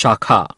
沙卡